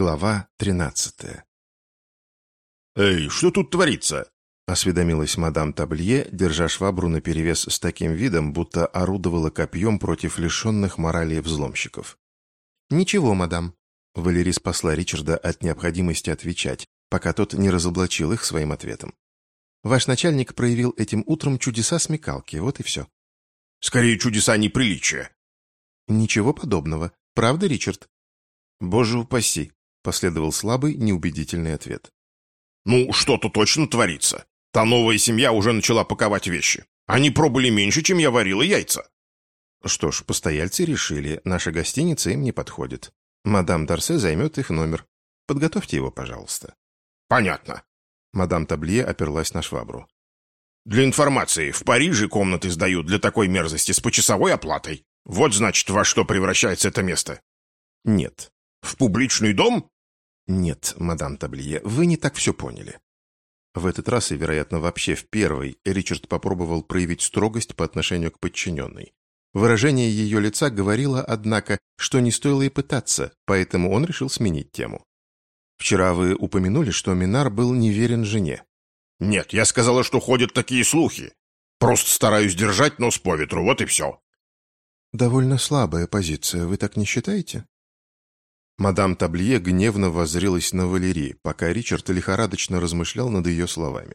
Глава тринадцатая. «Эй, что тут творится?» — осведомилась мадам Таблье, держа швабру наперевес с таким видом, будто орудовала копьем против лишенных морали взломщиков. «Ничего, мадам». Валерий спасла Ричарда от необходимости отвечать, пока тот не разоблачил их своим ответом. «Ваш начальник проявил этим утром чудеса смекалки, вот и все». «Скорее, чудеса неприличия». «Ничего подобного. Правда, Ричард?» «Боже упаси!» Последовал слабый, неубедительный ответ. «Ну, что-то точно творится. Та новая семья уже начала паковать вещи. Они пробыли меньше, чем я варила яйца». Что ж, постояльцы решили, наша гостиница им не подходит. Мадам Дарсе займет их номер. Подготовьте его, пожалуйста. Понятно. Мадам Таблие оперлась на швабру. Для информации, в Париже комнаты сдают для такой мерзости с почасовой оплатой. Вот, значит, во что превращается это место. Нет. В публичный дом? «Нет, мадам Таблие, вы не так все поняли». В этот раз, и, вероятно, вообще в первый, Ричард попробовал проявить строгость по отношению к подчиненной. Выражение ее лица говорило, однако, что не стоило и пытаться, поэтому он решил сменить тему. «Вчера вы упомянули, что Минар был неверен жене». «Нет, я сказала, что ходят такие слухи. Просто стараюсь держать нос по ветру, вот и все». «Довольно слабая позиция, вы так не считаете?» Мадам Таблие гневно воззрелась на Валерии, пока Ричард лихорадочно размышлял над ее словами.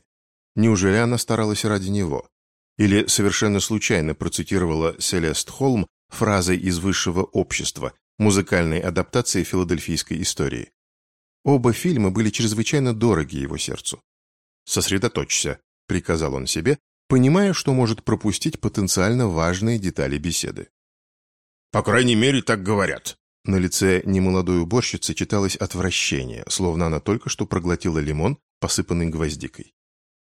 Неужели она старалась ради него? Или совершенно случайно процитировала Селест Холм фразой из высшего общества, музыкальной адаптации филадельфийской истории? Оба фильма были чрезвычайно дороги его сердцу. «Сосредоточься», — приказал он себе, понимая, что может пропустить потенциально важные детали беседы. «По крайней мере, так говорят», на лице немолодой уборщицы читалось отвращение, словно она только что проглотила лимон, посыпанный гвоздикой.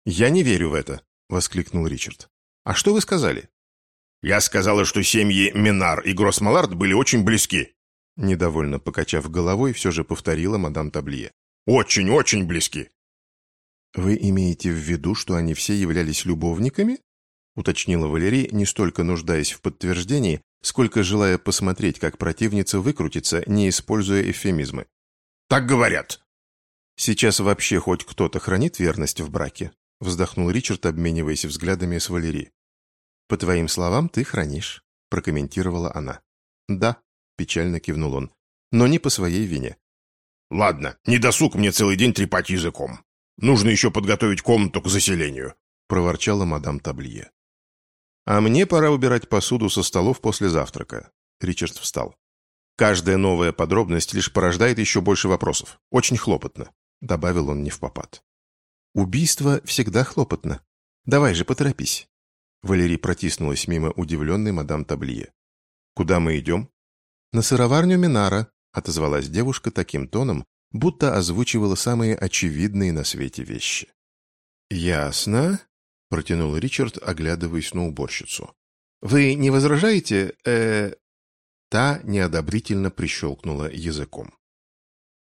«Я не верю в это», — воскликнул Ричард. «А что вы сказали?» «Я сказала, что семьи Минар и Гроссмалард были очень близки». Недовольно покачав головой, все же повторила мадам Таблие. «Очень-очень близки». «Вы имеете в виду, что они все являлись любовниками?» уточнила Валерий, не столько нуждаясь в подтверждении, сколько желая посмотреть, как противница выкрутится, не используя эвфемизмы. «Так говорят!» «Сейчас вообще хоть кто-то хранит верность в браке?» вздохнул Ричард, обмениваясь взглядами с Валерией. «По твоим словам, ты хранишь», прокомментировала она. «Да», печально кивнул он, «но не по своей вине». «Ладно, не досуг мне целый день трепать языком. Нужно еще подготовить комнату к заселению», проворчала мадам Таблие. «А мне пора убирать посуду со столов после завтрака». Ричард встал. «Каждая новая подробность лишь порождает еще больше вопросов. Очень хлопотно», — добавил он не в попад. «Убийство всегда хлопотно. Давай же, поторопись». Валерий протиснулась мимо удивленной мадам Таблие. «Куда мы идем?» «На сыроварню Минара», — отозвалась девушка таким тоном, будто озвучивала самые очевидные на свете вещи. «Ясно», протянул Ричард, оглядываясь на уборщицу. «Вы не возражаете, э Та неодобрительно прищелкнула языком.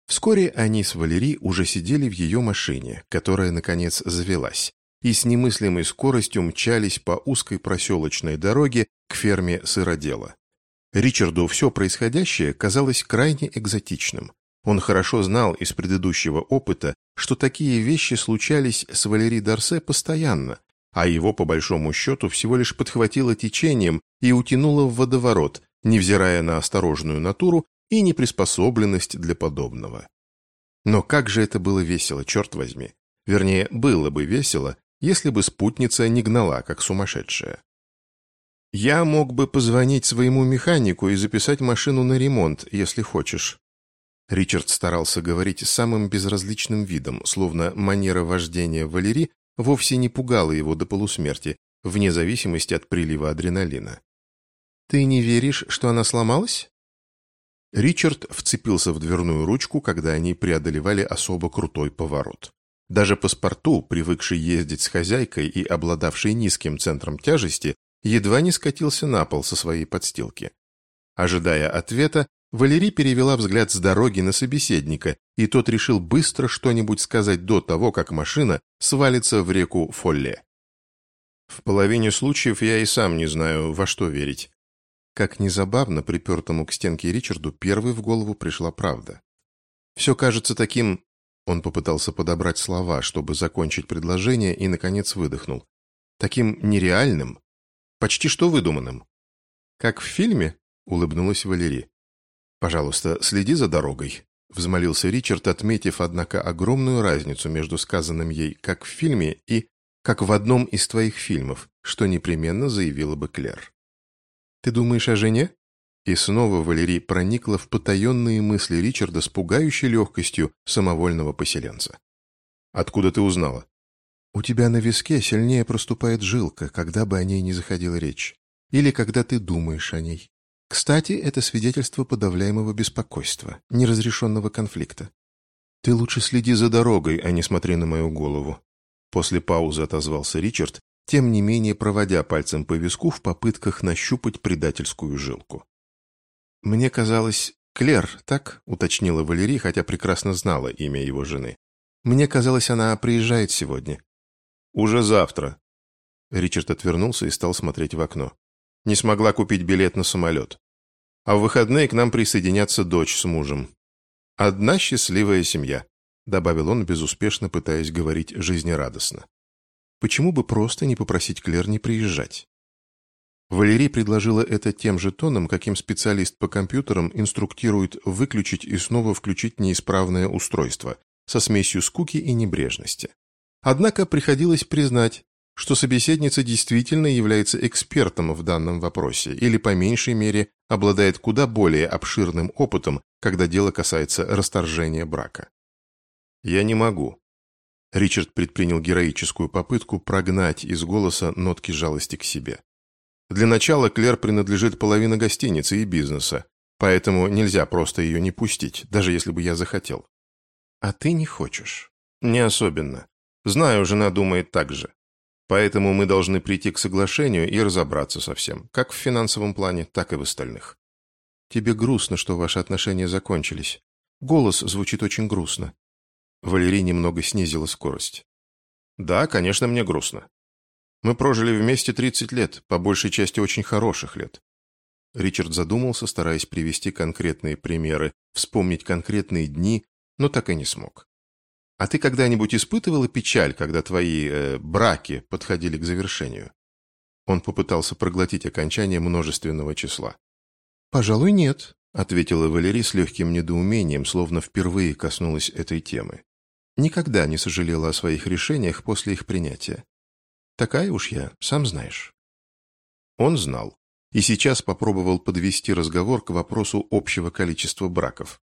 Вскоре они с Валери уже сидели в ее машине, которая, наконец, завелась, и с немыслимой скоростью мчались по узкой проселочной дороге к ферме сыродела. Ричарду все происходящее казалось крайне экзотичным. Он хорошо знал из предыдущего опыта, что такие вещи случались с Валери Дарсе постоянно, а его, по большому счету, всего лишь подхватило течением и утянуло в водоворот, невзирая на осторожную натуру и неприспособленность для подобного. Но как же это было весело, черт возьми. Вернее, было бы весело, если бы спутница не гнала, как сумасшедшая. «Я мог бы позвонить своему механику и записать машину на ремонт, если хочешь». Ричард старался говорить самым безразличным видом, словно манера вождения Валери вовсе не пугало его до полусмерти, вне зависимости от прилива адреналина. «Ты не веришь, что она сломалась?» Ричард вцепился в дверную ручку, когда они преодолевали особо крутой поворот. Даже паспорту, привыкший ездить с хозяйкой и обладавший низким центром тяжести, едва не скатился на пол со своей подстилки. Ожидая ответа, Валерий перевела взгляд с дороги на собеседника, и тот решил быстро что-нибудь сказать до того, как машина свалится в реку Фолле. В половине случаев я и сам не знаю, во что верить. Как незабавно припертому к стенке Ричарду первой в голову пришла правда. Все кажется таким... Он попытался подобрать слова, чтобы закончить предложение, и, наконец, выдохнул. Таким нереальным, почти что выдуманным. «Как в фильме?» — улыбнулась Валерий. «Пожалуйста, следи за дорогой», — взмолился Ричард, отметив, однако, огромную разницу между сказанным ей «как в фильме» и «как в одном из твоих фильмов», что непременно заявила бы Клэр. «Ты думаешь о жене?» И снова Валерий проникла в потаенные мысли Ричарда с пугающей легкостью самовольного поселенца. «Откуда ты узнала?» «У тебя на виске сильнее проступает жилка, когда бы о ней не заходила речь. Или когда ты думаешь о ней. Кстати, это свидетельство подавляемого беспокойства, неразрешенного конфликта. Ты лучше следи за дорогой, а не смотри на мою голову». После паузы отозвался Ричард, тем не менее проводя пальцем по виску в попытках нащупать предательскую жилку. «Мне казалось, Клер, так?» — уточнила Валерий, хотя прекрасно знала имя его жены. «Мне казалось, она приезжает сегодня». «Уже завтра». Ричард отвернулся и стал смотреть в окно. Не смогла купить билет на самолет. А в выходные к нам присоединятся дочь с мужем. «Одна счастливая семья», — добавил он, безуспешно пытаясь говорить жизнерадостно. «Почему бы просто не попросить Клер не приезжать?» Валерий предложила это тем же тоном, каким специалист по компьютерам инструктирует выключить и снова включить неисправное устройство со смесью скуки и небрежности. Однако приходилось признать, что собеседница действительно является экспертом в данном вопросе или, по меньшей мере, обладает куда более обширным опытом, когда дело касается расторжения брака. «Я не могу». Ричард предпринял героическую попытку прогнать из голоса нотки жалости к себе. Для начала Клер принадлежит половина гостиницы и бизнеса, поэтому нельзя просто ее не пустить, даже если бы я захотел. А ты не хочешь? Не особенно. Знаю, жена думает так же. Поэтому мы должны прийти к соглашению и разобраться со всем, как в финансовом плане, так и в остальных. Тебе грустно, что ваши отношения закончились. Голос звучит очень грустно. Валерий немного снизила скорость. Да, конечно, мне грустно. Мы прожили вместе 30 лет, по большей части очень хороших лет. Ричард задумался, стараясь привести конкретные примеры, вспомнить конкретные дни, но так и не смог. А ты когда-нибудь испытывала печаль, когда твои э, браки подходили к завершению? Он попытался проглотить окончание множественного числа. «Пожалуй, нет», — ответила Валерий с легким недоумением, словно впервые коснулась этой темы. Никогда не сожалела о своих решениях после их принятия. Такая уж я, сам знаешь». Он знал и сейчас попробовал подвести разговор к вопросу общего количества браков.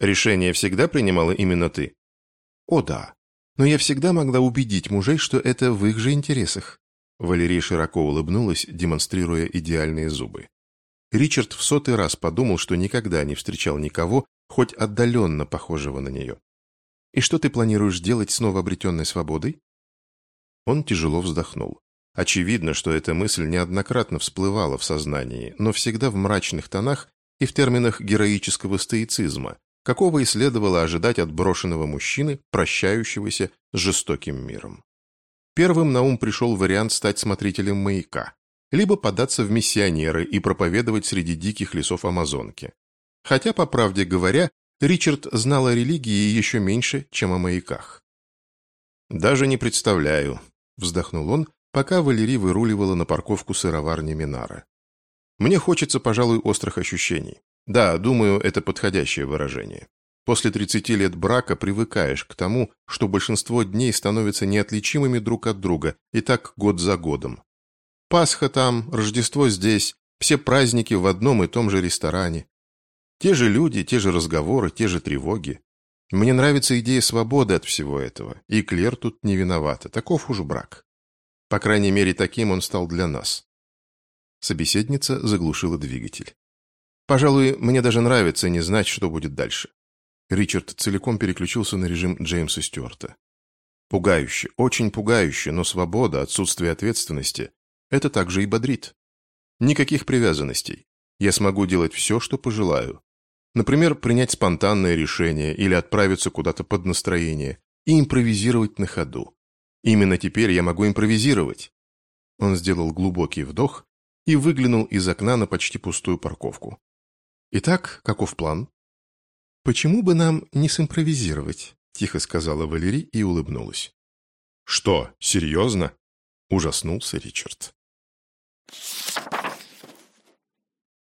«Решение всегда принимала именно ты?» «О да, но я всегда могла убедить мужей, что это в их же интересах». Валерия широко улыбнулась, демонстрируя идеальные зубы. Ричард в сотый раз подумал, что никогда не встречал никого, хоть отдаленно похожего на нее. «И что ты планируешь делать с новообретенной свободой?» Он тяжело вздохнул. Очевидно, что эта мысль неоднократно всплывала в сознании, но всегда в мрачных тонах и в терминах героического стоицизма, какого и следовало ожидать от брошенного мужчины, прощающегося с жестоким миром. Первым на ум пришел вариант стать смотрителем маяка, либо податься в миссионеры и проповедовать среди диких лесов Амазонки. Хотя, по правде говоря, Ричард знал о религии еще меньше, чем о маяках. «Даже не представляю», вздохнул он, пока Валерий выруливала на парковку сыроварни Минара. Мне хочется, пожалуй, острых ощущений. Да, думаю, это подходящее выражение. После 30 лет брака привыкаешь к тому, что большинство дней становятся неотличимыми друг от друга, и так год за годом. Пасха там, Рождество здесь, все праздники в одном и том же ресторане. Те же люди, те же разговоры, те же тревоги. Мне нравится идея свободы от всего этого, и Клер тут не виновата, таков уж брак. По крайней мере, таким он стал для нас. Собеседница заглушила двигатель. Пожалуй, мне даже нравится не знать, что будет дальше. Ричард целиком переключился на режим Джеймса Стюарта. Пугающе, очень пугающе, но свобода, отсутствие ответственности – это также и бодрит. Никаких привязанностей. Я смогу делать все, что пожелаю. Например, принять спонтанное решение или отправиться куда-то под настроение и импровизировать на ходу. Именно теперь я могу импровизировать. Он сделал глубокий вдох и выглянул из окна на почти пустую парковку. Итак, каков план? Почему бы нам не симпровизировать? Тихо сказала Валерий и улыбнулась. Что, серьезно? Ужаснулся Ричард.